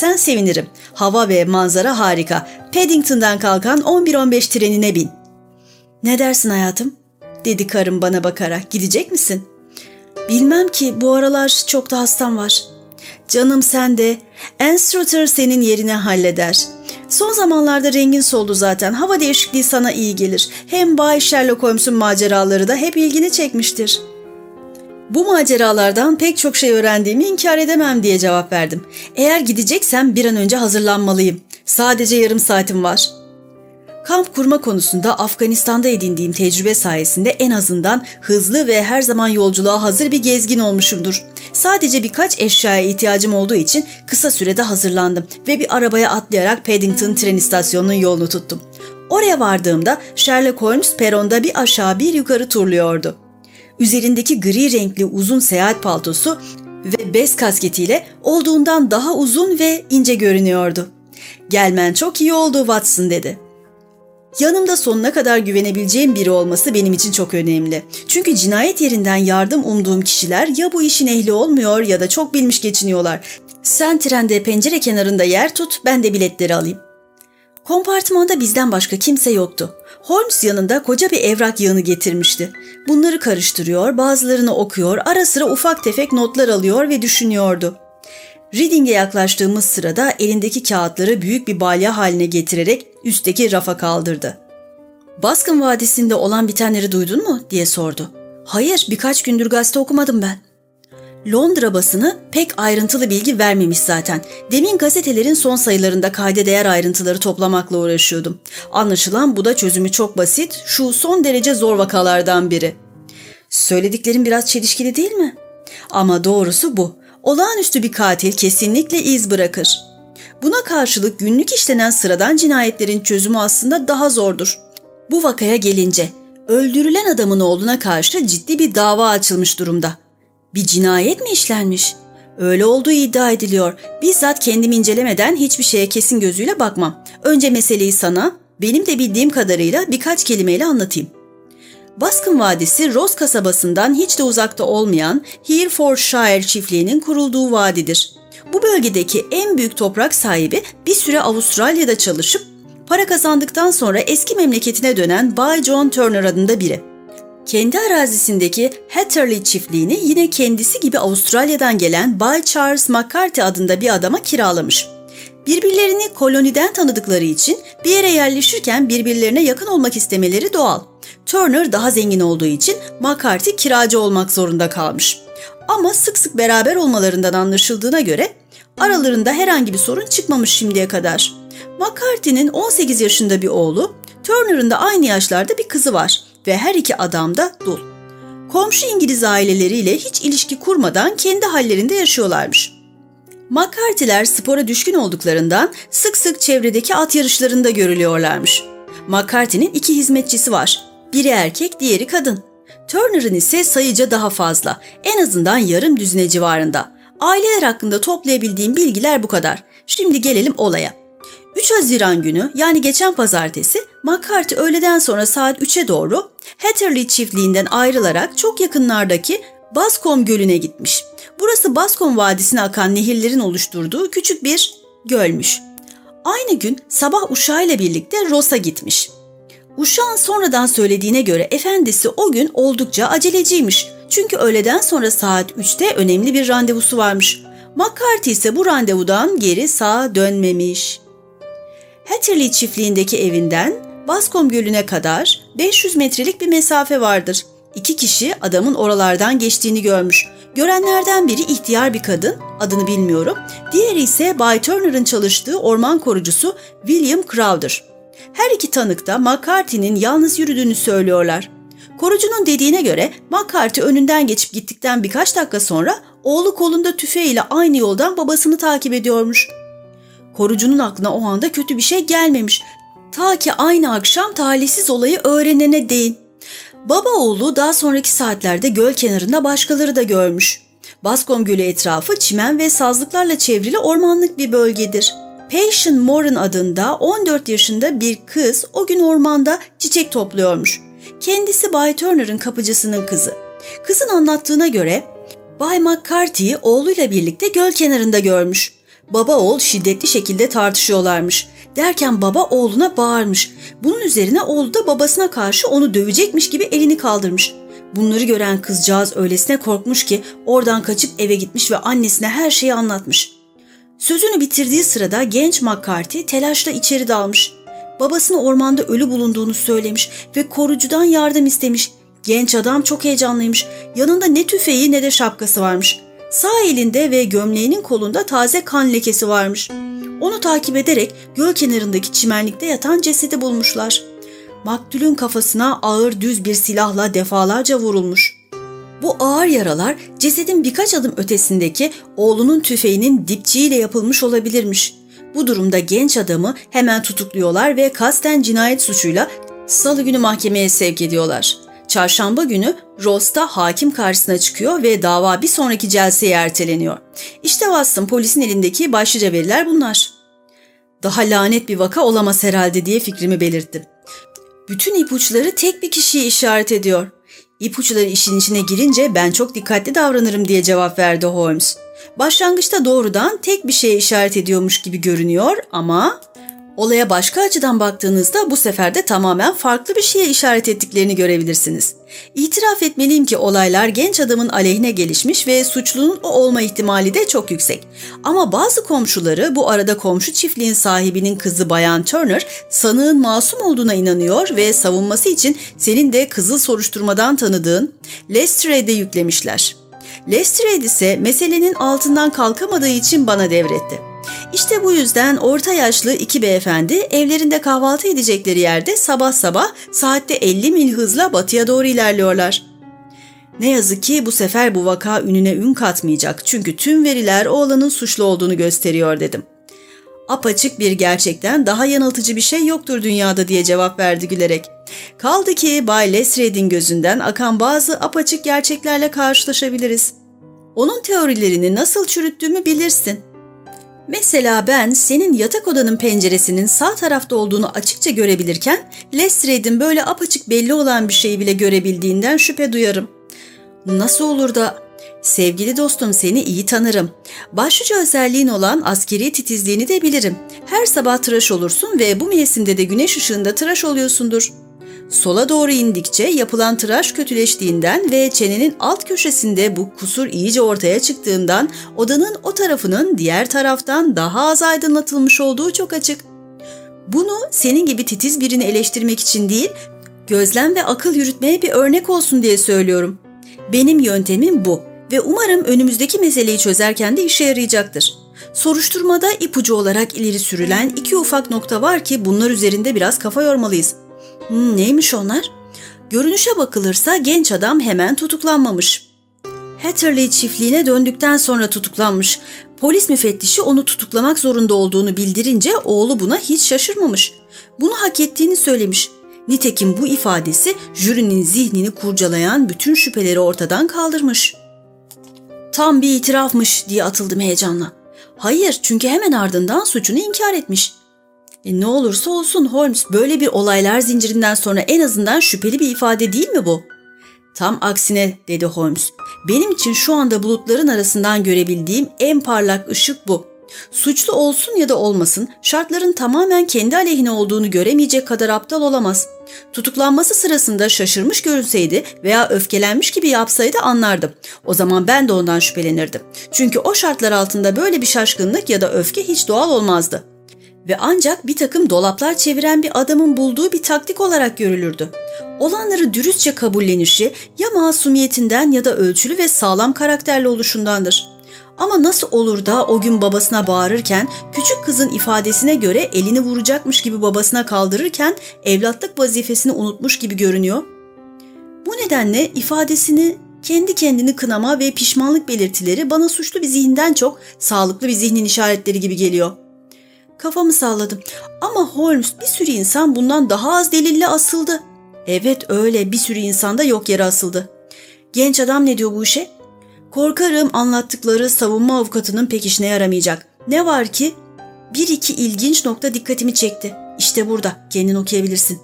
Sen sevinirim. Hava ve manzara harika. Paddington'dan kalkan 11-15 trenine bin. Ne dersin hayatım? Dedi karım bana bakarak. Gidecek misin? Bilmem ki bu aralar çok da hastam var. Canım sen de. Anstrutter senin yerine halleder. Son zamanlarda rengin soldu zaten. Hava değişikliği sana iyi gelir. Hem Bay Sherlock Holmes'un maceraları da hep ilgini çekmiştir. Bu maceralardan pek çok şey öğrendiğimi inkar edemem diye cevap verdim. Eğer gideceksem bir an önce hazırlanmalıyım. Sadece yarım saatim var. Kamp kurma konusunda Afganistan'da edindiğim tecrübe sayesinde en azından hızlı ve her zaman yolculuğa hazır bir gezgin olmuşumdur. Sadece birkaç eşyaya ihtiyacım olduğu için kısa sürede hazırlandım ve bir arabaya atlayarak Paddington tren istasyonunun yolunu tuttum. Oraya vardığımda Sherlock Holmes peronda bir aşağı bir yukarı turluyordu. Üzerindeki gri renkli uzun seyahat paltosu ve bez kasketiyle olduğundan daha uzun ve ince görünüyordu. Gelmen çok iyi oldu Watson dedi. Yanımda sonuna kadar güvenebileceğim biri olması benim için çok önemli. Çünkü cinayet yerinden yardım umduğum kişiler ya bu işin ehli olmuyor ya da çok bilmiş geçiniyorlar. Sen trende pencere kenarında yer tut, ben de biletleri alayım. Kompartmanda bizden başka kimse yoktu. Holmes yanında koca bir evrak yığını getirmişti. Bunları karıştırıyor, bazılarını okuyor, ara sıra ufak tefek notlar alıyor ve düşünüyordu. Reading'e yaklaştığımız sırada elindeki kağıtları büyük bir balya haline getirerek üstteki rafa kaldırdı. Baskın Vadisi'nde olan bitenleri duydun mu diye sordu. Hayır birkaç gündür gazete okumadım ben. Londra basını pek ayrıntılı bilgi vermemiş zaten. Demin gazetelerin son sayılarında kayda değer ayrıntıları toplamakla uğraşıyordum. Anlaşılan bu da çözümü çok basit, şu son derece zor vakalardan biri. Söylediklerim biraz çelişkili değil mi? Ama doğrusu bu. Olağanüstü bir katil kesinlikle iz bırakır. Buna karşılık günlük işlenen sıradan cinayetlerin çözümü aslında daha zordur. Bu vakaya gelince öldürülen adamın oğluna karşı ciddi bir dava açılmış durumda. Bir cinayet mi işlenmiş? Öyle olduğu iddia ediliyor. Bizzat kendim incelemeden hiçbir şeye kesin gözüyle bakmam. Önce meseleyi sana, benim de bildiğim kadarıyla birkaç kelimeyle anlatayım. Baskın Vadisi Ross kasabasından hiç de uzakta olmayan Herefordshire çiftliğinin kurulduğu vadidir. Bu bölgedeki en büyük toprak sahibi bir süre Avustralya'da çalışıp para kazandıktan sonra eski memleketine dönen Bay John Turner adında biri. Kendi arazisindeki Hatterley çiftliğini yine kendisi gibi Avustralya'dan gelen Bay Charles McCarthy adında bir adama kiralamış. Birbirlerini koloniden tanıdıkları için bir yere yerleşirken birbirlerine yakın olmak istemeleri doğal. Turner daha zengin olduğu için McCarthy kiracı olmak zorunda kalmış. Ama sık sık beraber olmalarından anlaşıldığına göre aralarında herhangi bir sorun çıkmamış şimdiye kadar. McCarthy'nin 18 yaşında bir oğlu, Turner'ın da aynı yaşlarda bir kızı var ve her iki adam da dul. Komşu İngiliz aileleriyle hiç ilişki kurmadan kendi hallerinde yaşıyorlarmış. McCarthy'ler spora düşkün olduklarından sık sık çevredeki at yarışlarında görülüyorlarmış. McCarthy'nin iki hizmetçisi var. Biri erkek, diğeri kadın. Turner'ın ise sayıca daha fazla. En azından yarım düzine civarında. Aileler hakkında toplayabildiğim bilgiler bu kadar. Şimdi gelelim olaya. 3 Haziran günü yani geçen pazartesi McCarthy öğleden sonra saat 3'e doğru Hatterley çiftliğinden ayrılarak çok yakınlardaki Bascom Gölü'ne gitmiş. Burası Bascom Vadisi'ne akan nehirlerin oluşturduğu küçük bir gölmüş. Aynı gün sabah uşağıyla birlikte Ross'a gitmiş. Uşağın sonradan söylediğine göre efendisi o gün oldukça aceleciymiş. Çünkü öğleden sonra saat 3'te önemli bir randevusu varmış. McCarthy ise bu randevudan geri sağa dönmemiş. Hatterley çiftliğindeki evinden Bascom Gölü'ne kadar 500 metrelik bir mesafe vardır. İki kişi adamın oralardan geçtiğini görmüş. Görenlerden biri ihtiyar bir kadın, adını bilmiyorum. Diğeri ise Bay Turner'ın çalıştığı orman korucusu William Crowder. Her iki tanık da McCarthy'nin yalnız yürüdüğünü söylüyorlar. Korucunun dediğine göre McCarthy önünden geçip gittikten birkaç dakika sonra oğlu kolunda tüfeğiyle aynı yoldan babasını takip ediyormuş. Korucunun aklına o anda kötü bir şey gelmemiş. Ta ki aynı akşam talihsiz olayı öğrenene değin. Baba oğlu daha sonraki saatlerde göl kenarında başkaları da görmüş. Baskom Gölü etrafı çimen ve sazlıklarla çevrili ormanlık bir bölgedir. Passion Moran adında 14 yaşında bir kız o gün ormanda çiçek topluyormuş. Kendisi Bay Turner'ın kapıcısının kızı. Kızın anlattığına göre Bay McCarthy'yi oğluyla birlikte göl kenarında görmüş. Baba oğul şiddetli şekilde tartışıyorlarmış. Derken baba oğluna bağırmış. Bunun üzerine oğlu da babasına karşı onu dövecekmiş gibi elini kaldırmış. Bunları gören kızcağız öylesine korkmuş ki oradan kaçıp eve gitmiş ve annesine her şeyi anlatmış. Sözünü bitirdiği sırada genç McCarthy telaşla içeri dalmış. Babasını ormanda ölü bulunduğunu söylemiş ve korucudan yardım istemiş. Genç adam çok heyecanlıymış. Yanında ne tüfeği ne de şapkası varmış. Sağ elinde ve gömleğinin kolunda taze kan lekesi varmış. Onu takip ederek göl kenarındaki çimenlikte yatan cesedi bulmuşlar. Maktulün kafasına ağır düz bir silahla defalarca vurulmuş. Bu ağır yaralar cesedin birkaç adım ötesindeki oğlunun tüfeğinin dipçiğiyle yapılmış olabilirmiş. Bu durumda genç adamı hemen tutukluyorlar ve kasten cinayet suçuyla salı günü mahkemeye sevk ediyorlar. Çarşamba günü Rosta hakim karşısına çıkıyor ve dava bir sonraki celseye erteleniyor. İşte Watson polisin elindeki başlıca veriler bunlar. Daha lanet bir vaka olamaz herhalde diye fikrimi belirttim. Bütün ipuçları tek bir kişiye işaret ediyor. İpuçları işin içine girince ben çok dikkatli davranırım diye cevap verdi Holmes. Başlangıçta doğrudan tek bir şeye işaret ediyormuş gibi görünüyor ama olaya başka açıdan baktığınızda bu sefer de tamamen farklı bir şeye işaret ettiklerini görebilirsiniz. İtiraf etmeliyim ki olaylar genç adamın aleyhine gelişmiş ve suçlunun o olma ihtimali de çok yüksek. Ama bazı komşuları bu arada komşu çiftliğin sahibinin kızı Bayan Turner sanığın masum olduğuna inanıyor ve savunması için senin de kızıl soruşturmadan tanıdığın Lestred'e yüklemişler. Lestrade ise meselenin altından kalkamadığı için bana devretti. İşte bu yüzden orta yaşlı iki beyefendi evlerinde kahvaltı edecekleri yerde sabah sabah saatte 50 mil hızla batıya doğru ilerliyorlar. Ne yazık ki bu sefer bu vaka ününe ün katmayacak çünkü tüm veriler oğlanın suçlu olduğunu gösteriyor dedim. Apaçık bir gerçekten daha yanıltıcı bir şey yoktur dünyada diye cevap verdi gülerek. Kaldı ki Bay Lesred'in gözünden akan bazı apaçık gerçeklerle karşılaşabiliriz. Onun teorilerini nasıl çürüttüğümü bilirsin. Mesela ben senin yatak odanın penceresinin sağ tarafta olduğunu açıkça görebilirken Lestred'in böyle apaçık belli olan bir şeyi bile görebildiğinden şüphe duyarım. Nasıl olur da Sevgili dostum seni iyi tanırım. Başlıca özelliğin olan askeri titizliğini de bilirim. Her sabah tıraş olursun ve bu mevsimde de güneş ışığında tıraş oluyorsundur. Sola doğru indikçe yapılan tıraş kötüleştiğinden ve çenenin alt köşesinde bu kusur iyice ortaya çıktığından odanın o tarafının diğer taraftan daha az aydınlatılmış olduğu çok açık. Bunu senin gibi titiz birini eleştirmek için değil, gözlem ve akıl yürütmeye bir örnek olsun diye söylüyorum. Benim yöntemim bu ve umarım önümüzdeki meseleyi çözerken de işe yarayacaktır. Soruşturmada ipucu olarak ileri sürülen iki ufak nokta var ki bunlar üzerinde biraz kafa yormalıyız. Hmm, neymiş onlar? Görünüşe bakılırsa genç adam hemen tutuklanmamış. Hatterley çiftliğine döndükten sonra tutuklanmış. Polis müfettişi onu tutuklamak zorunda olduğunu bildirince oğlu buna hiç şaşırmamış. Bunu hak ettiğini söylemiş. Nitekim bu ifadesi jürinin zihnini kurcalayan bütün şüpheleri ortadan kaldırmış. Tam bir itirafmış diye atıldım heyecanla. Hayır çünkü hemen ardından suçunu inkar etmiş. E ne olursa olsun Holmes böyle bir olaylar zincirinden sonra en azından şüpheli bir ifade değil mi bu? Tam aksine dedi Holmes. Benim için şu anda bulutların arasından görebildiğim en parlak ışık bu. Suçlu olsun ya da olmasın şartların tamamen kendi aleyhine olduğunu göremeyecek kadar aptal olamaz. Tutuklanması sırasında şaşırmış görünseydi veya öfkelenmiş gibi yapsaydı anlardım. O zaman ben de ondan şüphelenirdim. Çünkü o şartlar altında böyle bir şaşkınlık ya da öfke hiç doğal olmazdı ve ancak bir takım dolaplar çeviren bir adamın bulduğu bir taktik olarak görülürdü. Olanları dürüstçe kabullenişi ya masumiyetinden ya da ölçülü ve sağlam karakterli oluşundandır. Ama nasıl olur da o gün babasına bağırırken küçük kızın ifadesine göre elini vuracakmış gibi babasına kaldırırken evlatlık vazifesini unutmuş gibi görünüyor? Bu nedenle ifadesini kendi kendini kınama ve pişmanlık belirtileri bana suçlu bir zihinden çok sağlıklı bir zihnin işaretleri gibi geliyor. Kafamı salladım. Ama Holmes bir sürü insan bundan daha az delille asıldı. Evet öyle bir sürü insan da yok yere asıldı. Genç adam ne diyor bu işe? Korkarım anlattıkları savunma avukatının pek işine yaramayacak. Ne var ki bir iki ilginç nokta dikkatimi çekti. İşte burada kendin okuyabilirsin.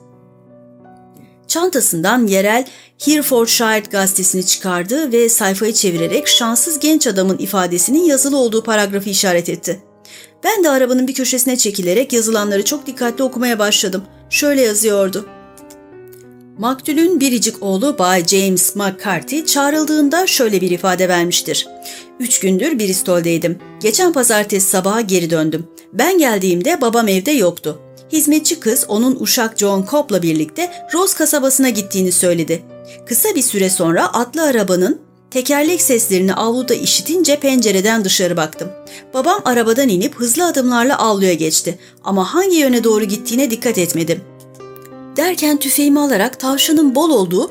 Çantasından yerel Herefordshire gazetesini çıkardı ve sayfayı çevirerek şanssız genç adamın ifadesinin yazılı olduğu paragrafı işaret etti. Ben de arabanın bir köşesine çekilerek yazılanları çok dikkatli okumaya başladım. Şöyle yazıyordu. Maktulün biricik oğlu Bay James McCarthy çağrıldığında şöyle bir ifade vermiştir. Üç gündür Bristol'deydim. Geçen pazartesi sabaha geri döndüm. Ben geldiğimde babam evde yoktu. Hizmetçi kız onun uşak John Cobb'la birlikte Rose kasabasına gittiğini söyledi. Kısa bir süre sonra atlı arabanın tekerlek seslerini avluda işitince pencereden dışarı baktım. Babam arabadan inip hızlı adımlarla avluya geçti ama hangi yöne doğru gittiğine dikkat etmedim. Derken tüfeğimi alarak tavşanın bol olduğu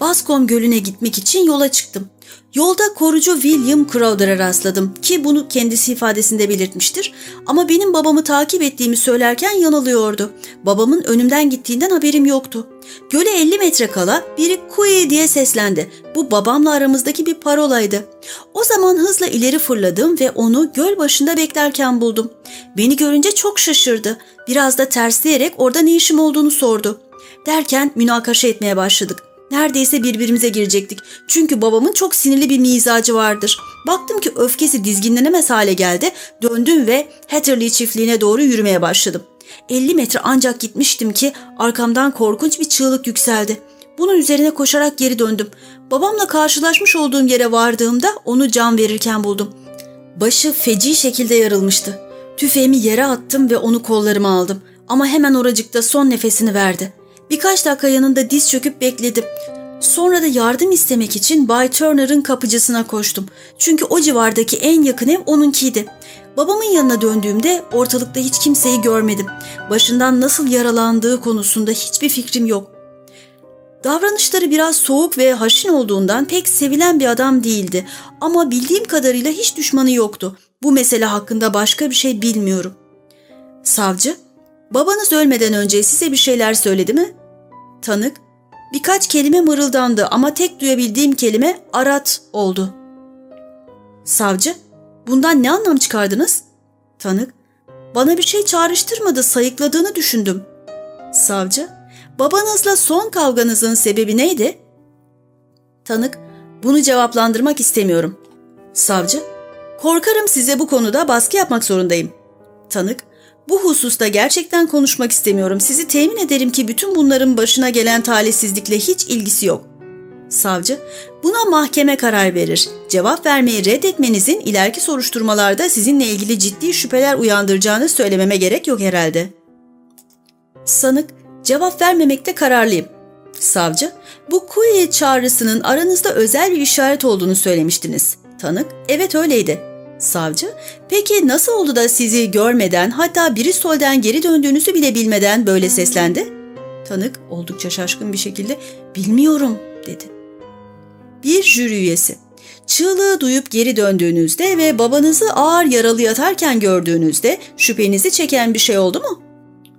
Bascom Gölü'ne gitmek için yola çıktım. Yolda korucu William Crowder'a rastladım ki bunu kendisi ifadesinde belirtmiştir. Ama benim babamı takip ettiğimi söylerken yanılıyordu. Babamın önümden gittiğinden haberim yoktu. Göle 50 metre kala biri Kui diye seslendi. Bu babamla aramızdaki bir parolaydı. O zaman hızla ileri fırladım ve onu göl başında beklerken buldum. Beni görünce çok şaşırdı. Biraz da tersleyerek orada ne işim olduğunu sordu. Derken münakaşa etmeye başladık. Neredeyse birbirimize girecektik. Çünkü babamın çok sinirli bir mizacı vardır. Baktım ki öfkesi dizginlenemez hale geldi. Döndüm ve Hatterley çiftliğine doğru yürümeye başladım. 50 metre ancak gitmiştim ki arkamdan korkunç bir çığlık yükseldi. Bunun üzerine koşarak geri döndüm. Babamla karşılaşmış olduğum yere vardığımda onu can verirken buldum. Başı feci şekilde yarılmıştı. Tüfeğimi yere attım ve onu kollarıma aldım. Ama hemen oracıkta son nefesini verdi. Birkaç dakika yanında diz çöküp bekledim. Sonra da yardım istemek için Bay Turner'ın kapıcısına koştum. Çünkü o civardaki en yakın ev onunkiydi. Babamın yanına döndüğümde ortalıkta hiç kimseyi görmedim. Başından nasıl yaralandığı konusunda hiçbir fikrim yok. Davranışları biraz soğuk ve haşin olduğundan pek sevilen bir adam değildi. Ama bildiğim kadarıyla hiç düşmanı yoktu. Bu mesele hakkında başka bir şey bilmiyorum. Savcı, babanız ölmeden önce size bir şeyler söyledi mi? Tanık, birkaç kelime mırıldandı ama tek duyabildiğim kelime arat oldu. Savcı, bundan ne anlam çıkardınız? Tanık, bana bir şey çağrıştırmadı, sayıkladığını düşündüm. Savcı, babanızla son kavganızın sebebi neydi? Tanık, bunu cevaplandırmak istemiyorum. Savcı, korkarım size bu konuda baskı yapmak zorundayım. Tanık, bu hususta gerçekten konuşmak istemiyorum. Sizi temin ederim ki bütün bunların başına gelen talihsizlikle hiç ilgisi yok. Savcı, buna mahkeme karar verir. Cevap vermeyi reddetmenizin ileriki soruşturmalarda sizinle ilgili ciddi şüpheler uyandıracağını söylememe gerek yok herhalde. Sanık, cevap vermemekte kararlıyım. Savcı, bu Kuyi çağrısının aranızda özel bir işaret olduğunu söylemiştiniz. Tanık, evet öyleydi. Savcı, peki nasıl oldu da sizi görmeden hatta Bristol'den geri döndüğünüzü bile bilmeden böyle seslendi? Tanık oldukça şaşkın bir şekilde bilmiyorum dedi. Bir jüri üyesi. Çığlığı duyup geri döndüğünüzde ve babanızı ağır yaralı yatarken gördüğünüzde şüphenizi çeken bir şey oldu mu?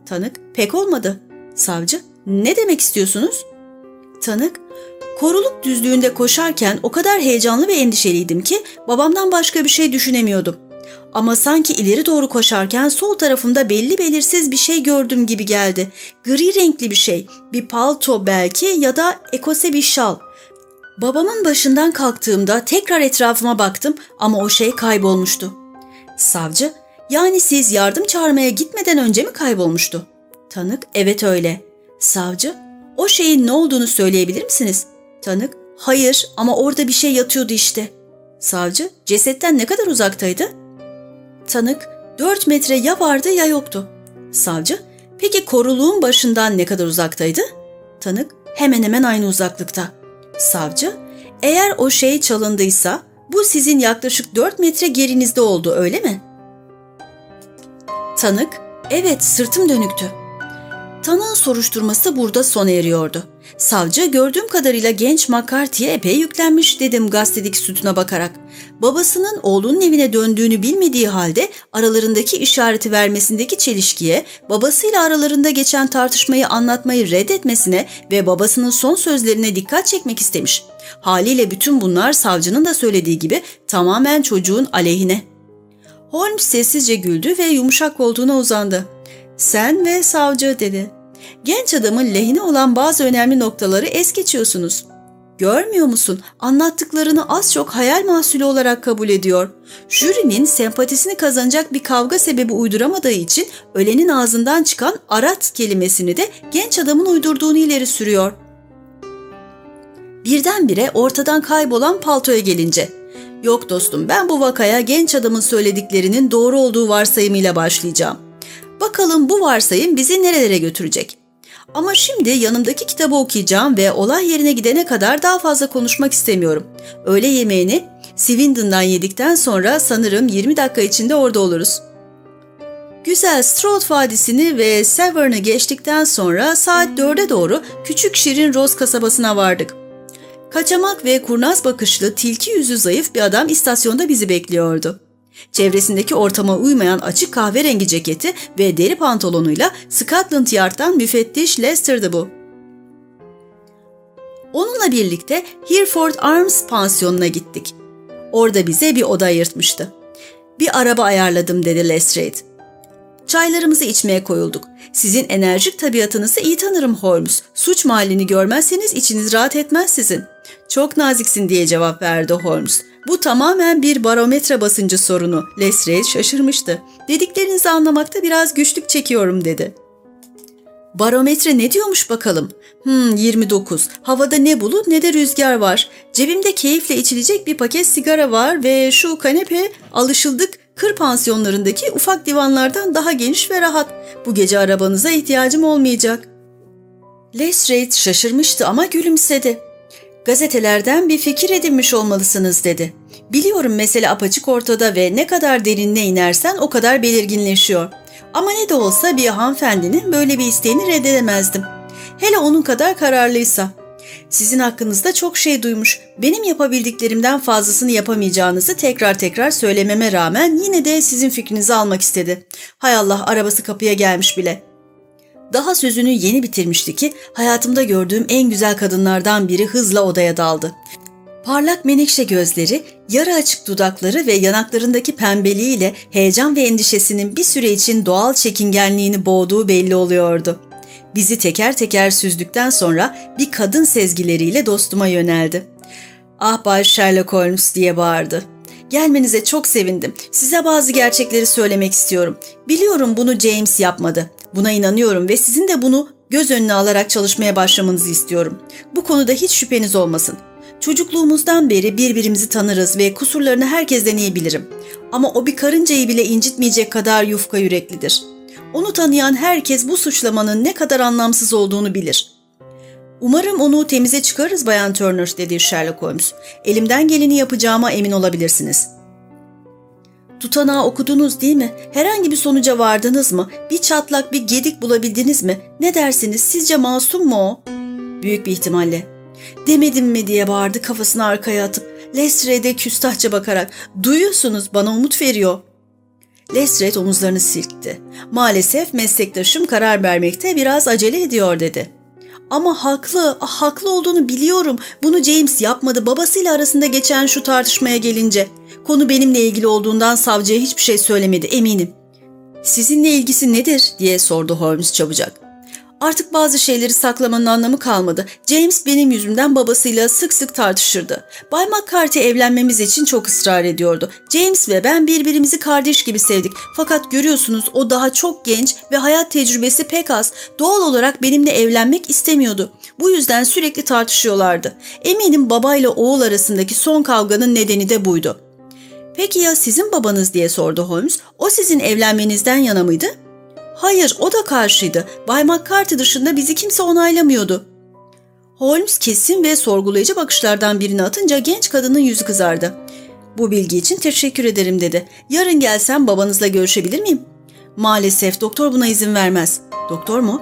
Tanık, pek olmadı. Savcı, ne demek istiyorsunuz? Tanık, koruluk düzlüğünde koşarken o kadar heyecanlı ve endişeliydim ki babamdan başka bir şey düşünemiyordum. Ama sanki ileri doğru koşarken sol tarafımda belli belirsiz bir şey gördüm gibi geldi. Gri renkli bir şey, bir palto belki ya da ekose bir şal. Babamın başından kalktığımda tekrar etrafıma baktım ama o şey kaybolmuştu. Savcı, yani siz yardım çağırmaya gitmeden önce mi kaybolmuştu? Tanık, evet öyle. Savcı, o şeyin ne olduğunu söyleyebilir misiniz? Tanık, hayır ama orada bir şey yatıyordu işte. Savcı, cesetten ne kadar uzaktaydı? Tanık, dört metre ya vardı ya yoktu. Savcı, peki koruluğun başından ne kadar uzaktaydı? Tanık, hemen hemen aynı uzaklıkta. Savcı, eğer o şey çalındıysa bu sizin yaklaşık 4 metre gerinizde oldu öyle mi? Tanık, evet sırtım dönüktü. Tanığın soruşturması burada sona eriyordu. Savcı gördüğüm kadarıyla genç McCarthy'ye epey yüklenmiş dedim gazetedeki sütuna bakarak. Babasının oğlunun evine döndüğünü bilmediği halde aralarındaki işareti vermesindeki çelişkiye, babasıyla aralarında geçen tartışmayı anlatmayı reddetmesine ve babasının son sözlerine dikkat çekmek istemiş. Haliyle bütün bunlar savcının da söylediği gibi tamamen çocuğun aleyhine. Holmes sessizce güldü ve yumuşak koltuğuna uzandı. Sen ve savcı dedi. Genç adamın lehine olan bazı önemli noktaları es geçiyorsunuz. Görmüyor musun? Anlattıklarını az çok hayal mahsulü olarak kabul ediyor. Jürinin sempatisini kazanacak bir kavga sebebi uyduramadığı için ölenin ağzından çıkan arat kelimesini de genç adamın uydurduğunu ileri sürüyor. Birdenbire ortadan kaybolan paltoya gelince Yok dostum ben bu vakaya genç adamın söylediklerinin doğru olduğu varsayımıyla başlayacağım. Bakalım bu varsayım bizi nerelere götürecek? Ama şimdi yanımdaki kitabı okuyacağım ve olay yerine gidene kadar daha fazla konuşmak istemiyorum. Öğle yemeğini Swindon'dan yedikten sonra sanırım 20 dakika içinde orada oluruz. Güzel Stroud Vadisi'ni ve Severn'ı geçtikten sonra saat 4'e doğru küçük şirin Roz kasabasına vardık. Kaçamak ve kurnaz bakışlı tilki yüzü zayıf bir adam istasyonda bizi bekliyordu. Çevresindeki ortama uymayan açık kahverengi ceketi ve deri pantolonuyla Scotland Yard'dan müfettiş Lester'dı bu. Onunla birlikte Hereford Arms pansiyonuna gittik. Orada bize bir oda ayırtmıştı. Bir araba ayarladım dedi Lestrade. Çaylarımızı içmeye koyulduk. Sizin enerjik tabiatınızı iyi tanırım Holmes. Suç mahallini görmezseniz içiniz rahat etmez sizin. Çok naziksin diye cevap verdi Holmes. Bu tamamen bir barometre basıncı sorunu. Lestrade şaşırmıştı. Dediklerinizi anlamakta biraz güçlük çekiyorum dedi. Barometre ne diyormuş bakalım? Hmm 29. Havada ne bulut ne de rüzgar var. Cebimde keyifle içilecek bir paket sigara var ve şu kanepe alışıldık kır pansiyonlarındaki ufak divanlardan daha geniş ve rahat. Bu gece arabanıza ihtiyacım olmayacak. Lestrade şaşırmıştı ama gülümsedi. Gazetelerden bir fikir edinmiş olmalısınız dedi. Biliyorum mesele apaçık ortada ve ne kadar derinine inersen o kadar belirginleşiyor. Ama ne de olsa bir hanımefendinin böyle bir isteğini reddedemezdim. Hele onun kadar kararlıysa. Sizin hakkınızda çok şey duymuş. Benim yapabildiklerimden fazlasını yapamayacağınızı tekrar tekrar söylememe rağmen yine de sizin fikrinizi almak istedi. Hay Allah arabası kapıya gelmiş bile. Daha sözünü yeni bitirmişti ki hayatımda gördüğüm en güzel kadınlardan biri hızla odaya daldı. Parlak menekşe gözleri, yarı açık dudakları ve yanaklarındaki pembeliğiyle heyecan ve endişesinin bir süre için doğal çekingenliğini boğduğu belli oluyordu. Bizi teker teker süzdükten sonra bir kadın sezgileriyle dostuma yöneldi. ''Ah Bay Sherlock Holmes'' diye bağırdı. Gelmenize çok sevindim. Size bazı gerçekleri söylemek istiyorum. Biliyorum bunu James yapmadı. Buna inanıyorum ve sizin de bunu göz önüne alarak çalışmaya başlamanızı istiyorum. Bu konuda hiç şüpheniz olmasın. Çocukluğumuzdan beri birbirimizi tanırız ve kusurlarını herkesten iyi bilirim. Ama o bir karıncayı bile incitmeyecek kadar yufka yüreklidir. Onu tanıyan herkes bu suçlamanın ne kadar anlamsız olduğunu bilir. Umarım onu temize çıkarız Bayan Turner dedi Sherlock Holmes. Elimden geleni yapacağıma emin olabilirsiniz. Tutanağı okudunuz değil mi? Herhangi bir sonuca vardınız mı? Bir çatlak, bir gedik bulabildiniz mi? Ne dersiniz? Sizce masum mu o? Büyük bir ihtimalle. Demedim mi diye bağırdı kafasını arkaya atıp. Lestrade'e küstahça bakarak. Duyuyorsunuz bana umut veriyor. Lestrade omuzlarını silkti. Maalesef meslektaşım karar vermekte biraz acele ediyor dedi. Ama haklı, ah, haklı olduğunu biliyorum. Bunu James yapmadı babasıyla arasında geçen şu tartışmaya gelince. Konu benimle ilgili olduğundan savcıya hiçbir şey söylemedi eminim. Sizinle ilgisi nedir diye sordu Holmes çabucak. Artık bazı şeyleri saklamanın anlamı kalmadı. James benim yüzümden babasıyla sık sık tartışırdı. Bay McCarthy evlenmemiz için çok ısrar ediyordu. James ve ben birbirimizi kardeş gibi sevdik. Fakat görüyorsunuz o daha çok genç ve hayat tecrübesi pek az. Doğal olarak benimle evlenmek istemiyordu. Bu yüzden sürekli tartışıyorlardı. Eminim babayla oğul arasındaki son kavganın nedeni de buydu. Peki ya sizin babanız diye sordu Holmes. O sizin evlenmenizden yana mıydı? Hayır, o da karşıydı. Bay McCarthy dışında bizi kimse onaylamıyordu. Holmes kesin ve sorgulayıcı bakışlardan birini atınca genç kadının yüzü kızardı. Bu bilgi için teşekkür ederim dedi. Yarın gelsem babanızla görüşebilir miyim? Maalesef doktor buna izin vermez. Doktor mu?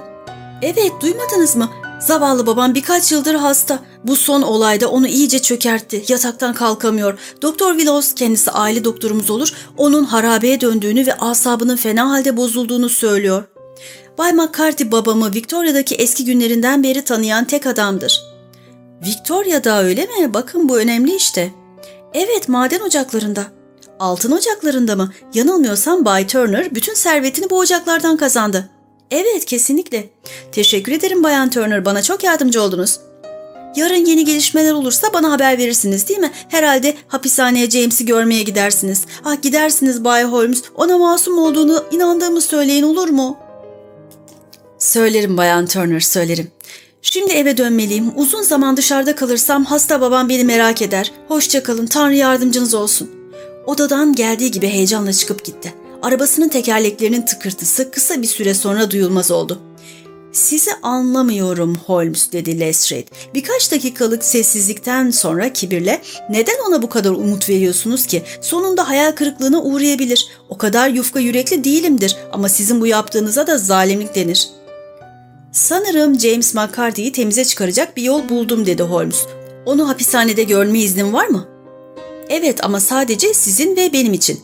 Evet, duymadınız mı? Zavallı babam birkaç yıldır hasta. Bu son olayda onu iyice çökertti. Yataktan kalkamıyor. Doktor Willows kendisi aile doktorumuz olur. Onun harabeye döndüğünü ve asabının fena halde bozulduğunu söylüyor. Bay McCarthy babamı Victoria'daki eski günlerinden beri tanıyan tek adamdır. Victoria'da öyle mi? Bakın bu önemli işte. Evet maden ocaklarında. Altın ocaklarında mı? Yanılmıyorsam Bay Turner bütün servetini bu ocaklardan kazandı. Evet kesinlikle. Teşekkür ederim Bayan Turner bana çok yardımcı oldunuz. Yarın yeni gelişmeler olursa bana haber verirsiniz değil mi? Herhalde hapishaneye James'i görmeye gidersiniz. Ah gidersiniz Bay Holmes. Ona masum olduğunu inandığımı söyleyin olur mu? Söylerim Bayan Turner söylerim. Şimdi eve dönmeliyim. Uzun zaman dışarıda kalırsam hasta babam beni merak eder. Hoşçakalın. Tanrı yardımcınız olsun. Odadan geldiği gibi heyecanla çıkıp gitti. Arabasının tekerleklerinin tıkırtısı kısa bir süre sonra duyulmaz oldu. Sizi anlamıyorum Holmes dedi Lestrade. Birkaç dakikalık sessizlikten sonra kibirle neden ona bu kadar umut veriyorsunuz ki? Sonunda hayal kırıklığına uğrayabilir. O kadar yufka yürekli değilimdir ama sizin bu yaptığınıza da zalimlik denir. Sanırım James McCarthy'yi temize çıkaracak bir yol buldum dedi Holmes. Onu hapishanede görme iznin var mı? Evet ama sadece sizin ve benim için.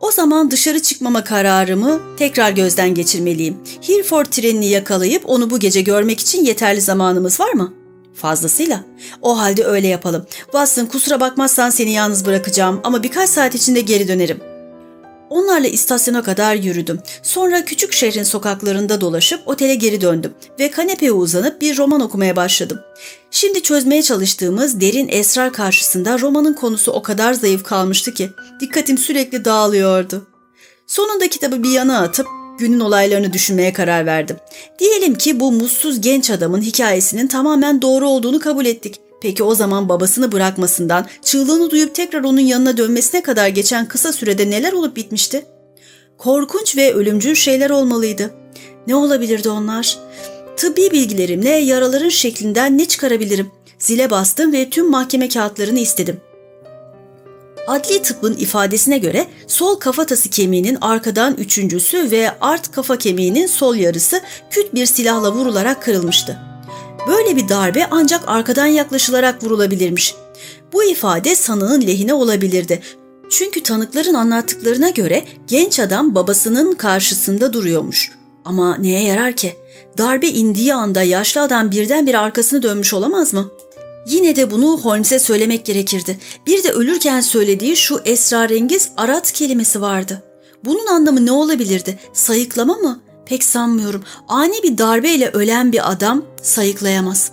O zaman dışarı çıkmama kararımı tekrar gözden geçirmeliyim. Hereford trenini yakalayıp onu bu gece görmek için yeterli zamanımız var mı? Fazlasıyla. O halde öyle yapalım. Watson kusura bakmazsan seni yalnız bırakacağım ama birkaç saat içinde geri dönerim.'' Onlarla istasyona kadar yürüdüm. Sonra küçük şehrin sokaklarında dolaşıp otele geri döndüm ve kanepeye uzanıp bir roman okumaya başladım. Şimdi çözmeye çalıştığımız derin esrar karşısında romanın konusu o kadar zayıf kalmıştı ki dikkatim sürekli dağılıyordu. Sonunda kitabı bir yana atıp günün olaylarını düşünmeye karar verdim. Diyelim ki bu mutsuz genç adamın hikayesinin tamamen doğru olduğunu kabul ettik. Peki o zaman babasını bırakmasından, çığlığını duyup tekrar onun yanına dönmesine kadar geçen kısa sürede neler olup bitmişti? Korkunç ve ölümcül şeyler olmalıydı. Ne olabilirdi onlar? Tıbbi bilgilerimle yaraların şeklinden ne çıkarabilirim? Zile bastım ve tüm mahkeme kağıtlarını istedim. Adli tıbbın ifadesine göre sol kafatası kemiğinin arkadan üçüncüsü ve art kafa kemiğinin sol yarısı küt bir silahla vurularak kırılmıştı. Böyle bir darbe ancak arkadan yaklaşılarak vurulabilirmiş. Bu ifade sanığın lehine olabilirdi. Çünkü tanıkların anlattıklarına göre genç adam babasının karşısında duruyormuş. Ama neye yarar ki? Darbe indiği anda yaşlı adam birdenbire arkasını dönmüş olamaz mı? Yine de bunu Holmes'e söylemek gerekirdi. Bir de ölürken söylediği şu esrarengiz arat kelimesi vardı. Bunun anlamı ne olabilirdi? Sayıklama mı? Pek sanmıyorum. Ani bir darbeyle ölen bir adam sayıklayamaz.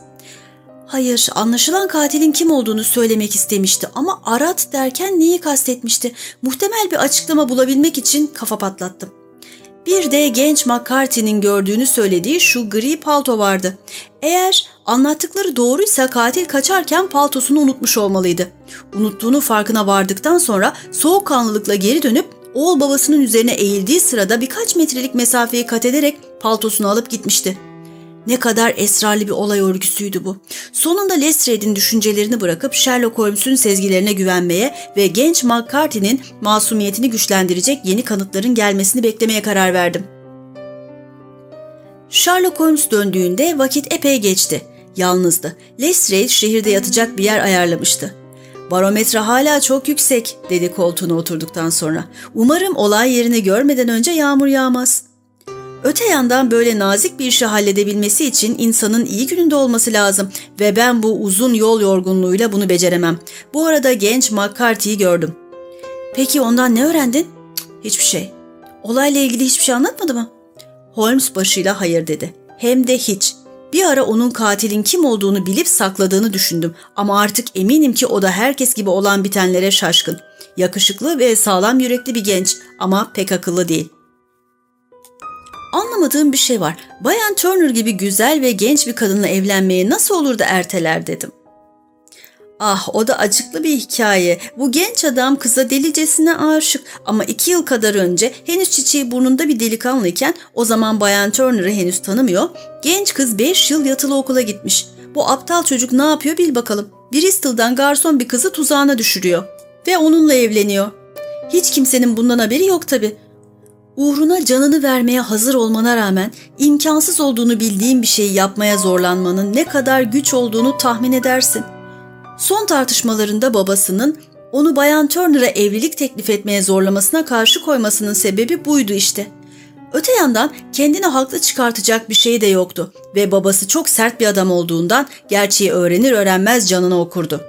Hayır, anlaşılan katilin kim olduğunu söylemek istemişti ama arat derken neyi kastetmişti? Muhtemel bir açıklama bulabilmek için kafa patlattım. Bir de genç McCarthy'nin gördüğünü söylediği şu gri palto vardı. Eğer anlattıkları doğruysa katil kaçarken paltosunu unutmuş olmalıydı. Unuttuğunu farkına vardıktan sonra soğukkanlılıkla geri dönüp oğul babasının üzerine eğildiği sırada birkaç metrelik mesafeyi kat ederek paltosunu alıp gitmişti. Ne kadar esrarlı bir olay örgüsüydü bu. Sonunda Lestrade'in düşüncelerini bırakıp Sherlock Holmes'un sezgilerine güvenmeye ve genç McCarthy'nin masumiyetini güçlendirecek yeni kanıtların gelmesini beklemeye karar verdim. Sherlock Holmes döndüğünde vakit epey geçti. Yalnızdı. Lestrade şehirde yatacak bir yer ayarlamıştı. Barometre hala çok yüksek dedi koltuğuna oturduktan sonra. Umarım olay yerini görmeden önce yağmur yağmaz. Öte yandan böyle nazik bir işi halledebilmesi için insanın iyi gününde olması lazım ve ben bu uzun yol yorgunluğuyla bunu beceremem. Bu arada genç McCarthy'yi gördüm. Peki ondan ne öğrendin? hiçbir şey. Olayla ilgili hiçbir şey anlatmadı mı? Holmes başıyla hayır dedi. Hem de hiç. Bir ara onun katilin kim olduğunu bilip sakladığını düşündüm ama artık eminim ki o da herkes gibi olan bitenlere şaşkın. Yakışıklı ve sağlam yürekli bir genç ama pek akıllı değil. Anlamadığım bir şey var. Bayan Turner gibi güzel ve genç bir kadınla evlenmeye nasıl olur da erteler dedim. Ah o da acıklı bir hikaye. Bu genç adam kıza delicesine aşık ama iki yıl kadar önce henüz çiçeği burnunda bir delikanlıyken o zaman Bayan Turner'ı henüz tanımıyor. Genç kız beş yıl yatılı okula gitmiş. Bu aptal çocuk ne yapıyor bil bakalım. Bristol'dan garson bir kızı tuzağına düşürüyor. Ve onunla evleniyor. Hiç kimsenin bundan haberi yok tabi. Uğruna canını vermeye hazır olmana rağmen imkansız olduğunu bildiğin bir şeyi yapmaya zorlanmanın ne kadar güç olduğunu tahmin edersin.'' Son tartışmalarında babasının onu Bayan Turner'a evlilik teklif etmeye zorlamasına karşı koymasının sebebi buydu işte. Öte yandan kendini haklı çıkartacak bir şey de yoktu ve babası çok sert bir adam olduğundan gerçeği öğrenir öğrenmez canına okurdu.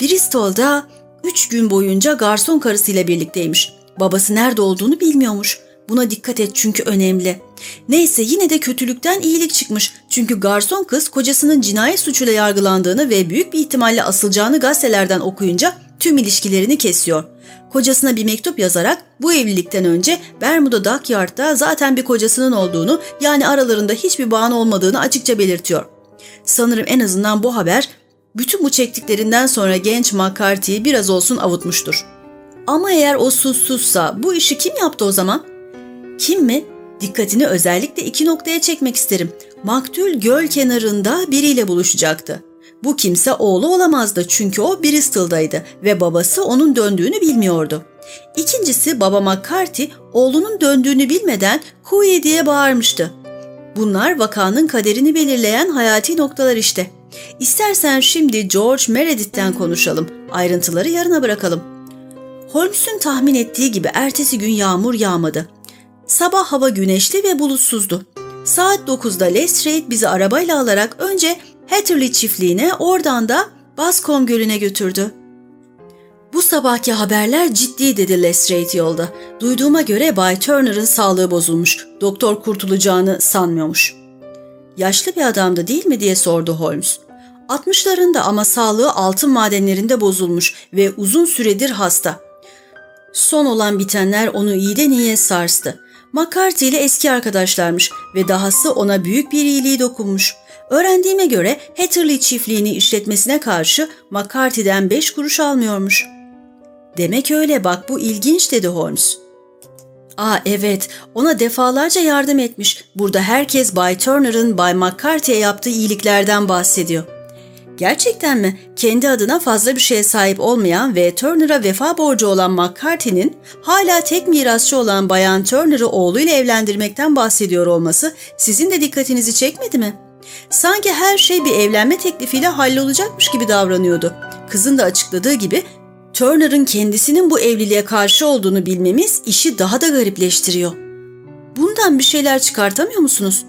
Bristol'da üç gün boyunca garson karısıyla birlikteymiş. Babası nerede olduğunu bilmiyormuş. Buna dikkat et çünkü önemli. Neyse yine de kötülükten iyilik çıkmış. Çünkü garson kız kocasının cinayet suçuyla yargılandığını ve büyük bir ihtimalle asılacağını gazetelerden okuyunca tüm ilişkilerini kesiyor. Kocasına bir mektup yazarak bu evlilikten önce Bermuda Dockyard'da zaten bir kocasının olduğunu yani aralarında hiçbir bağın olmadığını açıkça belirtiyor. Sanırım en azından bu haber bütün bu çektiklerinden sonra genç McCarthy'yi biraz olsun avutmuştur. Ama eğer o suçsuzsa bu işi kim yaptı o zaman? Kim mi? Dikkatini özellikle iki noktaya çekmek isterim. Maktul göl kenarında biriyle buluşacaktı. Bu kimse oğlu olamazdı çünkü o Bristol'daydı ve babası onun döndüğünü bilmiyordu. İkincisi baba McCarthy oğlunun döndüğünü bilmeden Kuyi diye bağırmıştı. Bunlar vakanın kaderini belirleyen hayati noktalar işte. İstersen şimdi George Meredith'ten konuşalım. Ayrıntıları yarına bırakalım. Holmes'un tahmin ettiği gibi ertesi gün yağmur yağmadı. Sabah hava güneşli ve bulutsuzdu. Saat 9'da Lestrade bizi arabayla alarak önce Hatterley çiftliğine oradan da Bascom Gölü'ne götürdü. Bu sabahki haberler ciddi dedi Lestrade yolda. Duyduğuma göre Bay Turner'ın sağlığı bozulmuş. Doktor kurtulacağını sanmıyormuş. Yaşlı bir adamdı değil mi diye sordu Holmes. 60'larında ama sağlığı altın madenlerinde bozulmuş ve uzun süredir hasta. Son olan bitenler onu iyiden iyiye sarstı. McCarthy ile eski arkadaşlarmış ve dahası ona büyük bir iyiliği dokunmuş. Öğrendiğime göre Hatterley çiftliğini işletmesine karşı McCarthy'den beş kuruş almıyormuş. Demek öyle bak bu ilginç dedi Holmes. Aa evet ona defalarca yardım etmiş. Burada herkes Bay Turner'ın Bay McCarthy'ye yaptığı iyiliklerden bahsediyor. Gerçekten mi? Kendi adına fazla bir şeye sahip olmayan ve Turner'a vefa borcu olan McCarthy'nin hala tek mirasçı olan Bayan Turner'ı oğluyla evlendirmekten bahsediyor olması sizin de dikkatinizi çekmedi mi? Sanki her şey bir evlenme teklifiyle hallolacakmış gibi davranıyordu. Kızın da açıkladığı gibi Turner'ın kendisinin bu evliliğe karşı olduğunu bilmemiz işi daha da garipleştiriyor. Bundan bir şeyler çıkartamıyor musunuz?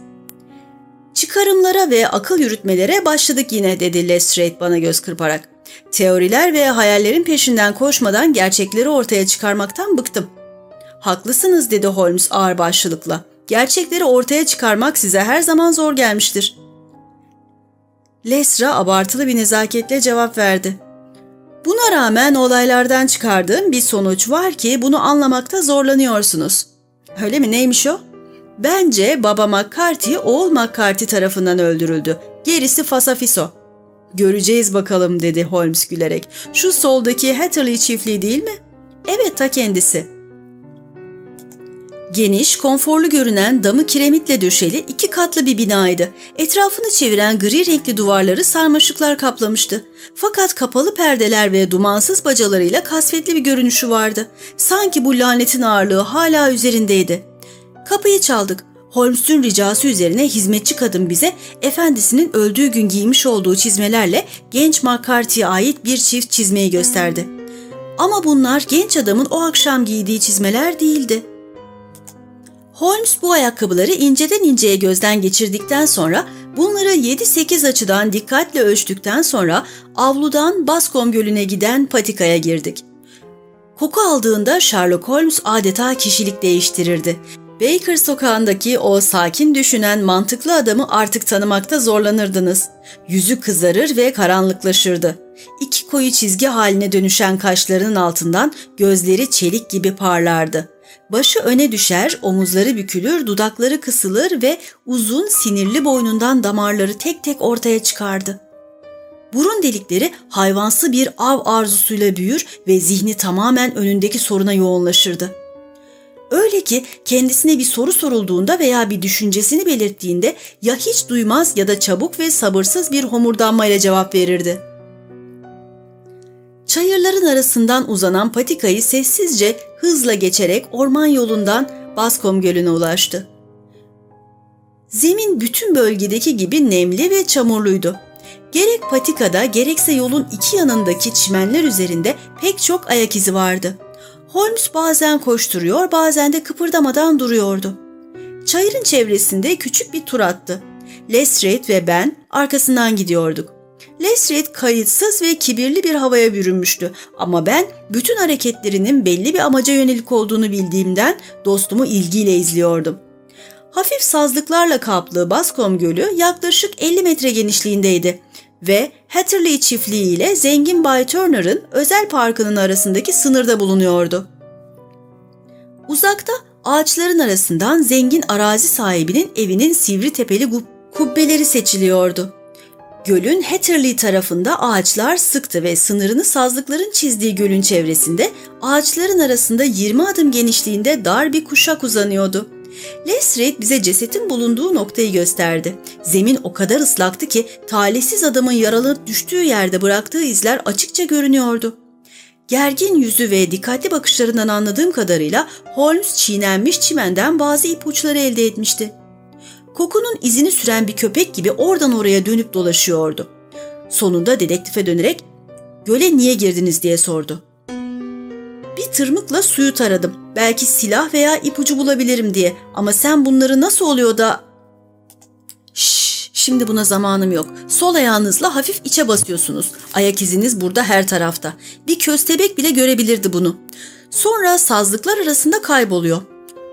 Çıkarımlara ve akıl yürütmelere başladık yine dedi Lestrade bana göz kırparak. Teoriler ve hayallerin peşinden koşmadan gerçekleri ortaya çıkarmaktan bıktım. Haklısınız dedi Holmes ağır başlılıkla. Gerçekleri ortaya çıkarmak size her zaman zor gelmiştir. Lesra abartılı bir nezaketle cevap verdi. Buna rağmen olaylardan çıkardığım bir sonuç var ki bunu anlamakta zorlanıyorsunuz. Öyle mi neymiş o? Bence baba McCarthy oğul McCarthy tarafından öldürüldü. Gerisi fasafiso. Göreceğiz bakalım dedi Holmes gülerek. Şu soldaki Hatterley çiftliği değil mi? Evet ta kendisi. Geniş, konforlu görünen damı kiremitle döşeli iki katlı bir binaydı. Etrafını çeviren gri renkli duvarları sarmaşıklar kaplamıştı. Fakat kapalı perdeler ve dumansız bacalarıyla kasvetli bir görünüşü vardı. Sanki bu lanetin ağırlığı hala üzerindeydi. Kapıyı çaldık. Holmes'un ricası üzerine hizmetçi kadın bize efendisinin öldüğü gün giymiş olduğu çizmelerle genç McCarthy'ye ait bir çift çizmeyi gösterdi. Ama bunlar genç adamın o akşam giydiği çizmeler değildi. Holmes bu ayakkabıları inceden inceye gözden geçirdikten sonra bunları 7-8 açıdan dikkatle ölçtükten sonra avludan Bascom Gölü'ne giden patikaya girdik. Koku aldığında Sherlock Holmes adeta kişilik değiştirirdi. Baker sokağındaki o sakin düşünen mantıklı adamı artık tanımakta zorlanırdınız. Yüzü kızarır ve karanlıklaşırdı. İki koyu çizgi haline dönüşen kaşlarının altından gözleri çelik gibi parlardı. Başı öne düşer, omuzları bükülür, dudakları kısılır ve uzun sinirli boynundan damarları tek tek ortaya çıkardı. Burun delikleri hayvansı bir av arzusuyla büyür ve zihni tamamen önündeki soruna yoğunlaşırdı. Öyle ki kendisine bir soru sorulduğunda veya bir düşüncesini belirttiğinde ya hiç duymaz ya da çabuk ve sabırsız bir homurdanmayla cevap verirdi. Çayırların arasından uzanan patikayı sessizce hızla geçerek orman yolundan Baskom Gölü'ne ulaştı. Zemin bütün bölgedeki gibi nemli ve çamurluydu. Gerek patikada gerekse yolun iki yanındaki çimenler üzerinde pek çok ayak izi vardı. Holmes bazen koşturuyor bazen de kıpırdamadan duruyordu. Çayırın çevresinde küçük bir tur attı. Lestrade ve ben arkasından gidiyorduk. Lesred kayıtsız ve kibirli bir havaya bürünmüştü ama ben bütün hareketlerinin belli bir amaca yönelik olduğunu bildiğimden dostumu ilgiyle izliyordum. Hafif sazlıklarla kaplı Baskom Gölü yaklaşık 50 metre genişliğindeydi ve Hatterley çiftliği ile zengin Bay Turner'ın özel parkının arasındaki sınırda bulunuyordu. Uzakta ağaçların arasından zengin arazi sahibinin evinin sivri tepeli kubbeleri seçiliyordu. Gölün Hatterley tarafında ağaçlar sıktı ve sınırını sazlıkların çizdiği gölün çevresinde ağaçların arasında 20 adım genişliğinde dar bir kuşak uzanıyordu. Lesred bize cesetin bulunduğu noktayı gösterdi. Zemin o kadar ıslaktı ki talihsiz adamın yaralanıp düştüğü yerde bıraktığı izler açıkça görünüyordu. Gergin yüzü ve dikkatli bakışlarından anladığım kadarıyla Holmes çiğnenmiş çimenden bazı ipuçları elde etmişti. Kokunun izini süren bir köpek gibi oradan oraya dönüp dolaşıyordu. Sonunda dedektife dönerek "Göle niye girdiniz?" diye sordu. Tırmıkla suyu taradım. Belki silah veya ipucu bulabilirim diye. Ama sen bunları nasıl oluyor da... Şşş, şimdi buna zamanım yok. Sol ayağınızla hafif içe basıyorsunuz. Ayak iziniz burada her tarafta. Bir köstebek bile görebilirdi bunu. Sonra sazlıklar arasında kayboluyor.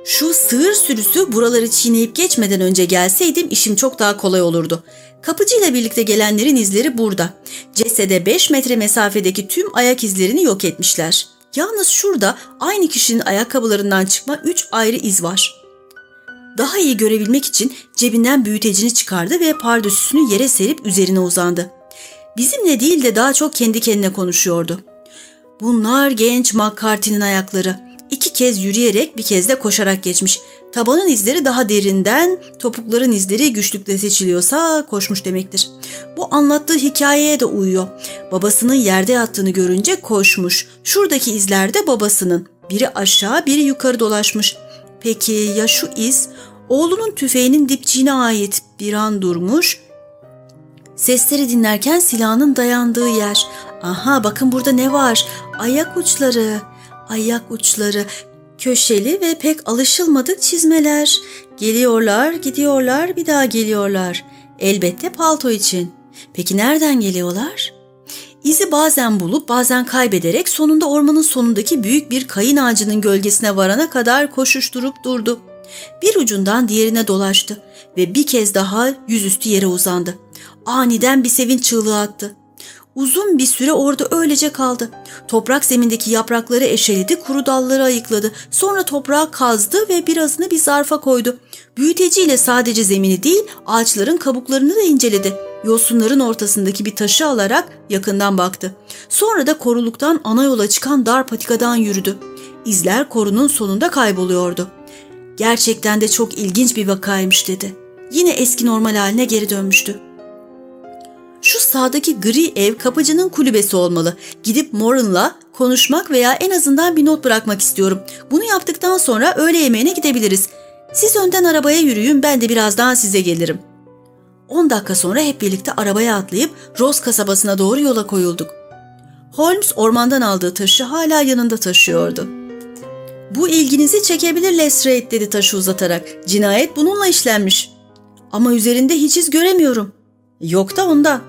Şu sığır sürüsü buraları çiğneyip geçmeden önce gelseydim işim çok daha kolay olurdu. Kapıcıyla birlikte gelenlerin izleri burada. Cesede 5 metre mesafedeki tüm ayak izlerini yok etmişler. Yalnız şurada aynı kişinin ayakkabılarından çıkma üç ayrı iz var. Daha iyi görebilmek için cebinden büyütecini çıkardı ve pardösüsünü yere serip üzerine uzandı. Bizimle değil de daha çok kendi kendine konuşuyordu. Bunlar genç McCarthy'nin ayakları. Kez yürüyerek bir kez de koşarak geçmiş. Tabanın izleri daha derinden, topukların izleri güçlükle seçiliyorsa koşmuş demektir. Bu anlattığı hikayeye de uyuyor. Babasının yerde yattığını görünce koşmuş. Şuradaki izler de babasının. Biri aşağı, biri yukarı dolaşmış. Peki ya şu iz? Oğlunun tüfeğinin dipçiğine ait bir an durmuş. Sesleri dinlerken silahının dayandığı yer. Aha bakın burada ne var? Ayak uçları. Ayak uçları. Köşeli ve pek alışılmadık çizmeler. Geliyorlar, gidiyorlar, bir daha geliyorlar. Elbette palto için. Peki nereden geliyorlar? İzi bazen bulup bazen kaybederek sonunda ormanın sonundaki büyük bir kayın ağacının gölgesine varana kadar koşuşturup durdu. Bir ucundan diğerine dolaştı ve bir kez daha yüzüstü yere uzandı. Aniden bir sevinç çığlığı attı. Uzun bir süre orada öylece kaldı. Toprak zemindeki yaprakları eşeledi, kuru dalları ayıkladı. Sonra toprağı kazdı ve birazını bir zarfa koydu. Büyüteciyle sadece zemini değil, ağaçların kabuklarını da inceledi. Yosunların ortasındaki bir taşı alarak yakından baktı. Sonra da koruluktan ana yola çıkan dar patikadan yürüdü. İzler korunun sonunda kayboluyordu. Gerçekten de çok ilginç bir vakaymış dedi. Yine eski normal haline geri dönmüştü. Şu sağdaki gri ev kapıcının kulübesi olmalı. Gidip Moran'la konuşmak veya en azından bir not bırakmak istiyorum. Bunu yaptıktan sonra öğle yemeğine gidebiliriz. Siz önden arabaya yürüyün ben de birazdan size gelirim. 10 dakika sonra hep birlikte arabaya atlayıp Rose kasabasına doğru yola koyulduk. Holmes ormandan aldığı taşı hala yanında taşıyordu. Bu ilginizi çekebilir Lestrade dedi taşı uzatarak. Cinayet bununla işlenmiş. Ama üzerinde hiç iz göremiyorum. Yok da onda.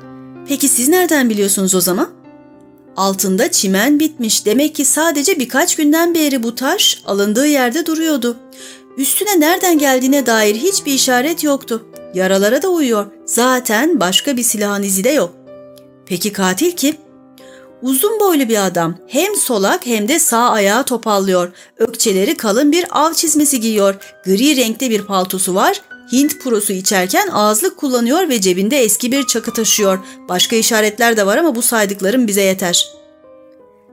Peki siz nereden biliyorsunuz o zaman? Altında çimen bitmiş. Demek ki sadece birkaç günden beri bu taş alındığı yerde duruyordu. Üstüne nereden geldiğine dair hiçbir işaret yoktu. Yaralara da uyuyor. Zaten başka bir silahın izi de yok. Peki katil kim? Uzun boylu bir adam. Hem solak hem de sağ ayağı topallıyor. Ökçeleri kalın bir av çizmesi giyiyor. Gri renkte bir paltosu var. Hint purosu içerken ağızlık kullanıyor ve cebinde eski bir çakı taşıyor. Başka işaretler de var ama bu saydıklarım bize yeter.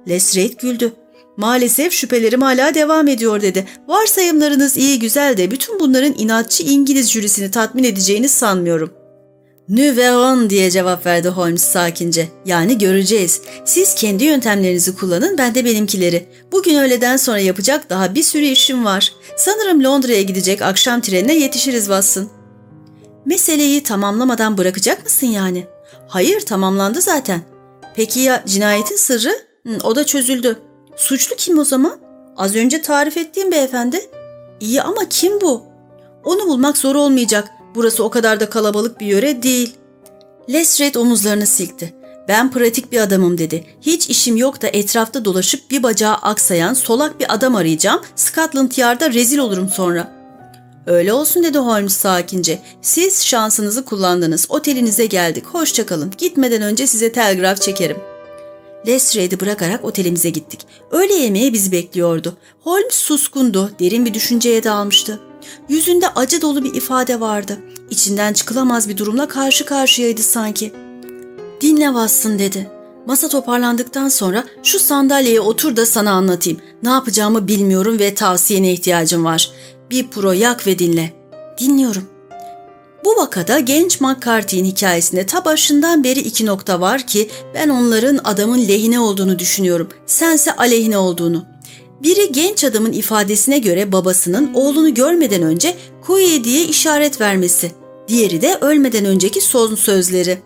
Lesrate güldü. Maalesef şüphelerim hala devam ediyor dedi. Varsayımlarınız iyi güzel de bütün bunların inatçı İngiliz jürisini tatmin edeceğini sanmıyorum. Nous verrons diye cevap verdi Holmes sakince. Yani göreceğiz. Siz kendi yöntemlerinizi kullanın ben de benimkileri. Bugün öğleden sonra yapacak daha bir sürü işim var. Sanırım Londra'ya gidecek akşam trenine yetişiriz Watson. Meseleyi tamamlamadan bırakacak mısın yani? Hayır tamamlandı zaten. Peki ya cinayetin sırrı? Hı, o da çözüldü. Suçlu kim o zaman? Az önce tarif ettiğim beyefendi. İyi ama kim bu? Onu bulmak zor olmayacak. Burası o kadar da kalabalık bir yöre değil. Lesred omuzlarını silkti. Ben pratik bir adamım dedi. Hiç işim yok da etrafta dolaşıp bir bacağı aksayan solak bir adam arayacağım. Scotland Yard'a rezil olurum sonra. Öyle olsun dedi Holmes sakince. Siz şansınızı kullandınız. Otelinize geldik. Hoşçakalın. Gitmeden önce size telgraf çekerim. Lestrade'i bırakarak otelimize gittik. Öğle yemeği bizi bekliyordu. Holmes suskundu. Derin bir düşünceye dalmıştı. Yüzünde acı dolu bir ifade vardı. İçinden çıkılamaz bir durumla karşı karşıyaydı sanki. Dinle Watson dedi. Masa toparlandıktan sonra şu sandalyeye otur da sana anlatayım. Ne yapacağımı bilmiyorum ve tavsiyene ihtiyacım var. Bir pro yak ve dinle. Dinliyorum. Bu vakada genç McCarthy'nin hikayesinde ta başından beri iki nokta var ki ben onların adamın lehine olduğunu düşünüyorum. Sense aleyhine olduğunu. Biri genç adamın ifadesine göre babasının oğlunu görmeden önce Kuye diye işaret vermesi. Diğeri de ölmeden önceki son sözleri.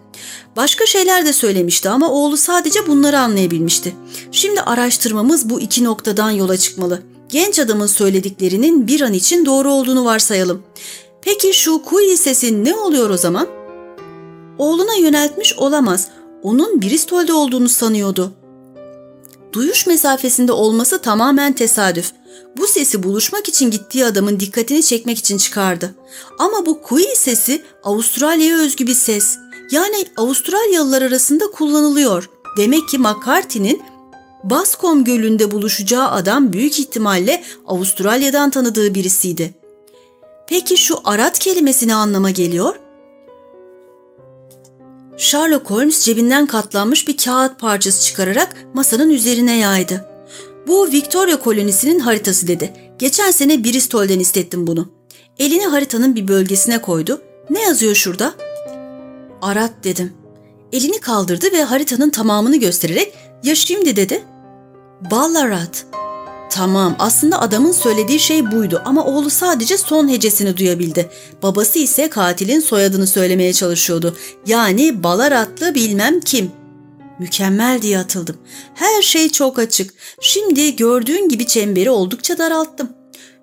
Başka şeyler de söylemişti ama oğlu sadece bunları anlayabilmişti. Şimdi araştırmamız bu iki noktadan yola çıkmalı. Genç adamın söylediklerinin bir an için doğru olduğunu varsayalım. Peki şu Kuyi sesi ne oluyor o zaman? Oğluna yöneltmiş olamaz. Onun Bristol'de olduğunu sanıyordu. Duyuş mesafesinde olması tamamen tesadüf. Bu sesi buluşmak için gittiği adamın dikkatini çekmek için çıkardı. Ama bu Kuyi sesi Avustralya'ya özgü bir ses. Yani Avustralyalılar arasında kullanılıyor. Demek ki McCarthy'nin Bascom Gölü'nde buluşacağı adam büyük ihtimalle Avustralya'dan tanıdığı birisiydi. Peki şu arat kelimesi ne anlama geliyor? Sherlock Holmes cebinden katlanmış bir kağıt parçası çıkararak masanın üzerine yaydı. Bu Victoria kolonisinin haritası dedi. Geçen sene Bristol'den istettim bunu. Elini haritanın bir bölgesine koydu. Ne yazıyor şurada? Arat dedim. Elini kaldırdı ve haritanın tamamını göstererek ya şimdi dedi. Ballarat. Tamam aslında adamın söylediği şey buydu ama oğlu sadece son hecesini duyabildi. Babası ise katilin soyadını söylemeye çalışıyordu. Yani Balaratlı bilmem kim. Mükemmel diye atıldım. Her şey çok açık. Şimdi gördüğün gibi çemberi oldukça daralttım.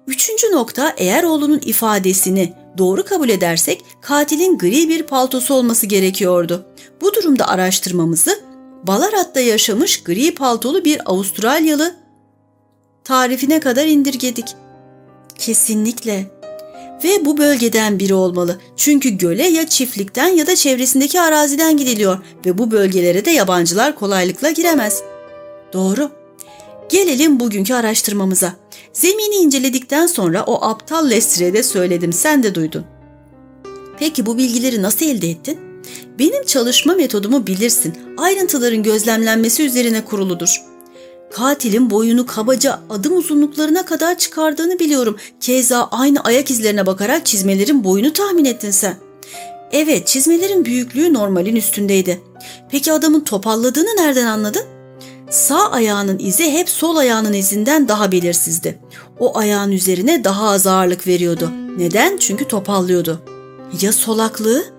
Üçüncü nokta eğer oğlunun ifadesini doğru kabul edersek katilin gri bir paltosu olması gerekiyordu. Bu durumda araştırmamızı Balarat'ta yaşamış gri paltolu bir Avustralyalı tarifine kadar indirgedik. Kesinlikle. Ve bu bölgeden biri olmalı. Çünkü göle ya çiftlikten ya da çevresindeki araziden gidiliyor ve bu bölgelere de yabancılar kolaylıkla giremez. Doğru. Gelelim bugünkü araştırmamıza. Zemini inceledikten sonra o aptal Lester'e de söyledim, sen de duydun. Peki bu bilgileri nasıl elde ettin? Benim çalışma metodumu bilirsin. Ayrıntıların gözlemlenmesi üzerine kuruludur. Katilin boyunu kabaca adım uzunluklarına kadar çıkardığını biliyorum. Keza aynı ayak izlerine bakarak çizmelerin boyunu tahmin ettin sen. Evet, çizmelerin büyüklüğü normalin üstündeydi. Peki adamın topalladığını nereden anladın? Sağ ayağının izi hep sol ayağının izinden daha belirsizdi. O ayağın üzerine daha az ağırlık veriyordu. Neden? Çünkü topallıyordu. Ya solaklığı?